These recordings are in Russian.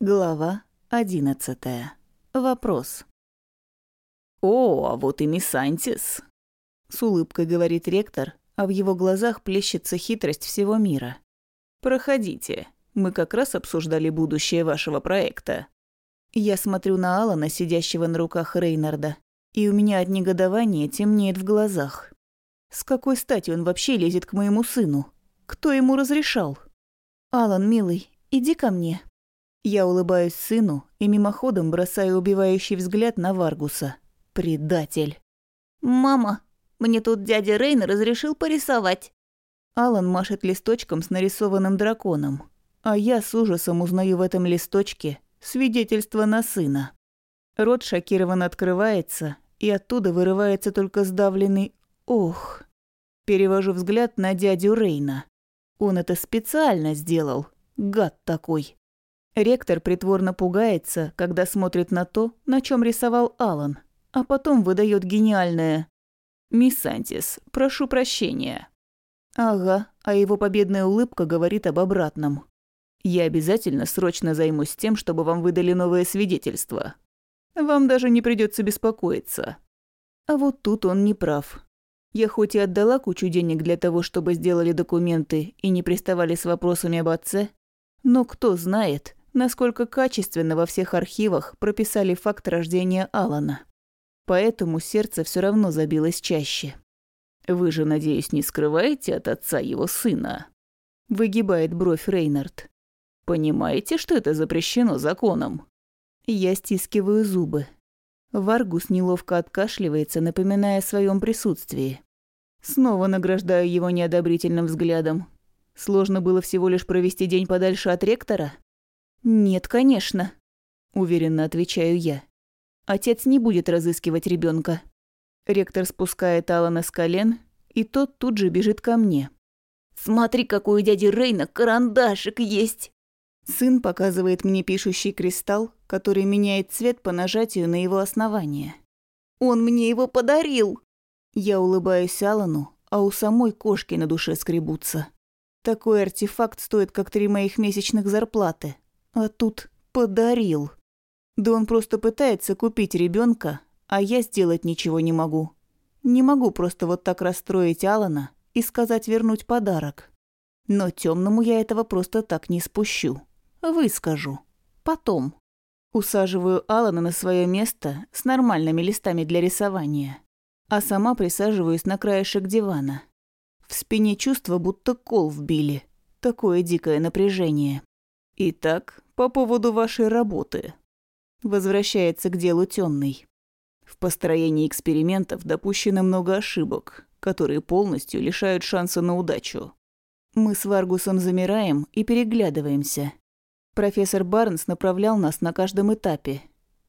Глава одиннадцатая. Вопрос. «О, а вот и мисс Антис!» С улыбкой говорит ректор, а в его глазах плещется хитрость всего мира. «Проходите. Мы как раз обсуждали будущее вашего проекта». Я смотрю на Алана, сидящего на руках Рейнарда, и у меня от негодования темнеет в глазах. С какой стати он вообще лезет к моему сыну? Кто ему разрешал? «Алан, милый, иди ко мне». Я улыбаюсь сыну и мимоходом бросаю убивающий взгляд на Варгуса. Предатель. «Мама, мне тут дядя Рейн разрешил порисовать». Алан машет листочком с нарисованным драконом, а я с ужасом узнаю в этом листочке свидетельство на сына. Рот шокированно открывается, и оттуда вырывается только сдавленный «ох». Перевожу взгляд на дядю Рейна. Он это специально сделал, гад такой. Ректор притворно пугается, когда смотрит на то, на чем рисовал Алан, а потом выдает гениальное «Мисс Антис, прошу прощения». Ага, а его победная улыбка говорит об обратном. «Я обязательно срочно займусь тем, чтобы вам выдали новое свидетельство. Вам даже не придется беспокоиться». А вот тут он не прав. Я хоть и отдала кучу денег для того, чтобы сделали документы и не приставали с вопросами об отце, но кто знает, насколько качественно во всех архивах прописали факт рождения Алана. Поэтому сердце все равно забилось чаще. «Вы же, надеюсь, не скрываете от отца его сына?» Выгибает бровь Рейнард. «Понимаете, что это запрещено законом?» Я стискиваю зубы. Варгус неловко откашливается, напоминая о своем присутствии. Снова награждаю его неодобрительным взглядом. Сложно было всего лишь провести день подальше от ректора? «Нет, конечно», – уверенно отвечаю я. «Отец не будет разыскивать ребенка. Ректор спускает Алана с колен, и тот тут же бежит ко мне. «Смотри, какой у дяди Рейна карандашик есть!» Сын показывает мне пишущий кристалл, который меняет цвет по нажатию на его основание. «Он мне его подарил!» Я улыбаюсь Алану, а у самой кошки на душе скребутся. Такой артефакт стоит как три моих месячных зарплаты. А тут подарил. Да он просто пытается купить ребенка, а я сделать ничего не могу. Не могу просто вот так расстроить Алана и сказать вернуть подарок. Но темному я этого просто так не спущу. Выскажу. Потом. Усаживаю Алана на свое место с нормальными листами для рисования, а сама присаживаюсь на краешек дивана. В спине чувство, будто кол вбили. Такое дикое напряжение. Итак, по поводу вашей работы. Возвращается к делу темный. В построении экспериментов допущено много ошибок, которые полностью лишают шанса на удачу. Мы с Варгусом замираем и переглядываемся. Профессор Барнс направлял нас на каждом этапе.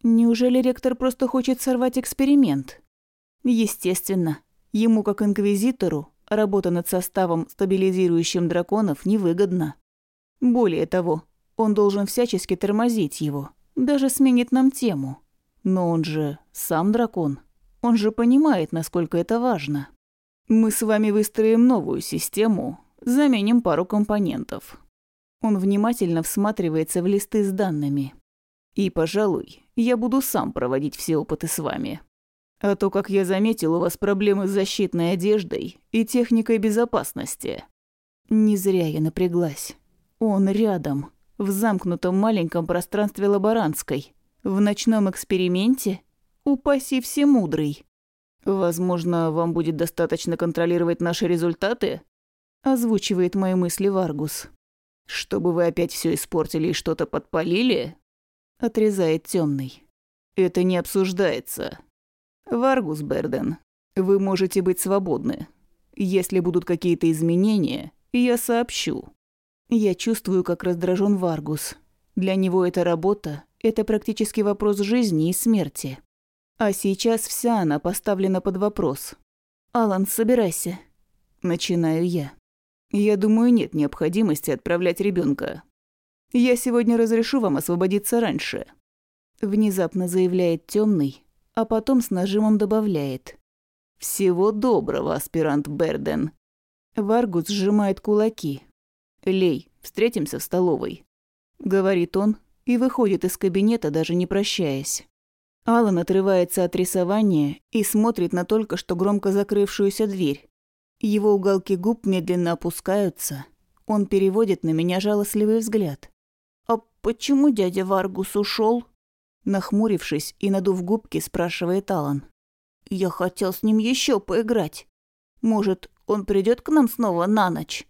Неужели ректор просто хочет сорвать эксперимент? Естественно, ему как инквизитору работа над составом, стабилизирующим драконов, невыгодна. Более того, он должен всячески тормозить его, даже сменит нам тему. Но он же сам дракон. Он же понимает, насколько это важно. Мы с вами выстроим новую систему, заменим пару компонентов. Он внимательно всматривается в листы с данными. И, пожалуй, я буду сам проводить все опыты с вами. А то, как я заметил, у вас проблемы с защитной одеждой и техникой безопасности. Не зря я напряглась. Он рядом в замкнутом маленьком пространстве лаборантской, в ночном эксперименте? Упаси всемудрый. Возможно, вам будет достаточно контролировать наши результаты? Озвучивает мои мысли Варгус. Чтобы вы опять все испортили и что-то подпалили? Отрезает темный. Это не обсуждается. Варгус Берден, вы можете быть свободны. Если будут какие-то изменения, я сообщу. Я чувствую, как раздражен Варгус. Для него эта работа – это практически вопрос жизни и смерти. А сейчас вся она поставлена под вопрос. «Алан, собирайся». Начинаю я. Я думаю, нет необходимости отправлять ребенка. Я сегодня разрешу вам освободиться раньше. Внезапно заявляет темный, а потом с нажимом добавляет. Всего доброго, аспирант Берден. Варгус сжимает кулаки, «Лей, встретимся в столовой», — говорит он, и выходит из кабинета, даже не прощаясь. Алан отрывается от рисования и смотрит на только что громко закрывшуюся дверь. Его уголки губ медленно опускаются. Он переводит на меня жалостливый взгляд. «А почему дядя Варгус ушел? Нахмурившись и надув губки, спрашивает Алан. «Я хотел с ним еще поиграть. Может, он придет к нам снова на ночь?»